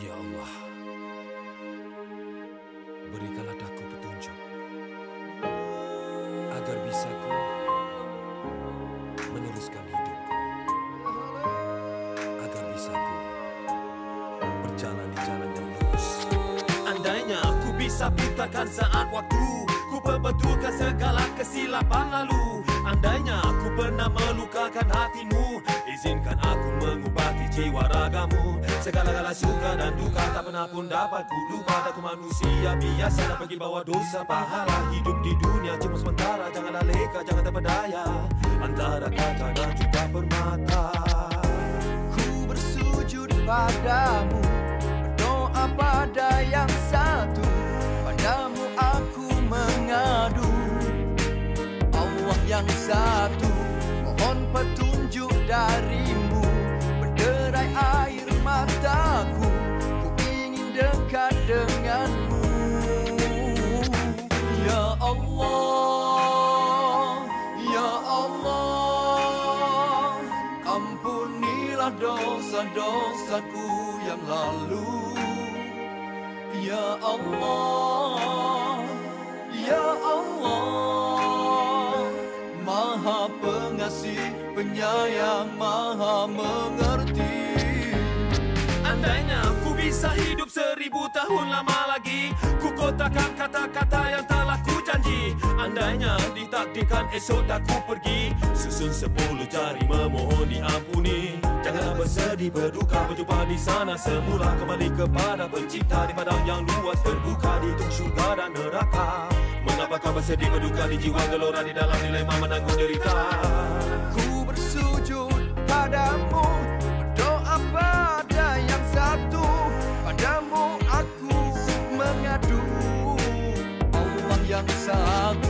Ya Allah, berikanlah daku petunjuk agar bisa ku meneruskan hidupku, agar bisa ku berjalan di jalan yang lurus. Andainya aku bisa pintarkan saat waktu, ku perbetulkan segala kesilapan lalu. Andainya aku pernah melukakan hatimu, izinkan aku mengubati jiwa ragamu. Segala-gala suka dan duka tak pernah pun dapat ku lupa. Aku manusia biasa dan pergi bawa dosa pahala. Hidup di dunia cuma sementara, janganlah leka, jangan terpedaya. Antara kaca dan juga permata. Ku bersujud padamu Berdoa pada yang satu Padamu aku mengadu Allah yang satu dosa-dosaku yang lalu. Ya Allah Ya Allah Maha pengasih penyayang Maha mengerti. Andainya ku bisa hidup seribu tahun lama lagi Ku kotakan kata-kata yang telah ku janji. Andainya ditakdirkan esok tak ku pergi Susun sepuluh jari memohon diampuni Janganlah bersedih berduka berjumpa di sana. Semula Kembali kepada pencipta di padang yang luas terbuka Di tung syurga dan neraka. Mengapa kau bersedih berduka di jiwa gelora Di dalam dilema menanggung derita? Ku bersujud padamu Berdoa pada yang satu. Padamu aku mengadu. Allah yang satu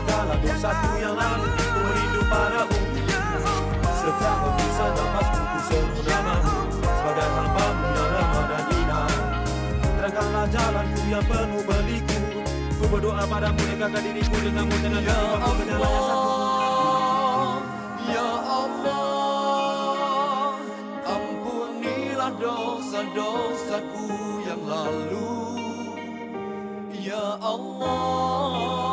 Segala dosaku yang lalu Ku rindu padamu Setiap hembusan nafasku ku seru namamu Sebagai hambamu yang lemah dan hina Terangkanlah jalanku yang penuh beliku Ku berdoa padamu dekatkan diriku denganmu Dengan Ya jiwaku ke jalan yang satu. Allah Ya Allah Ampunilah dosa-dosaku yang lalu. Ya Allah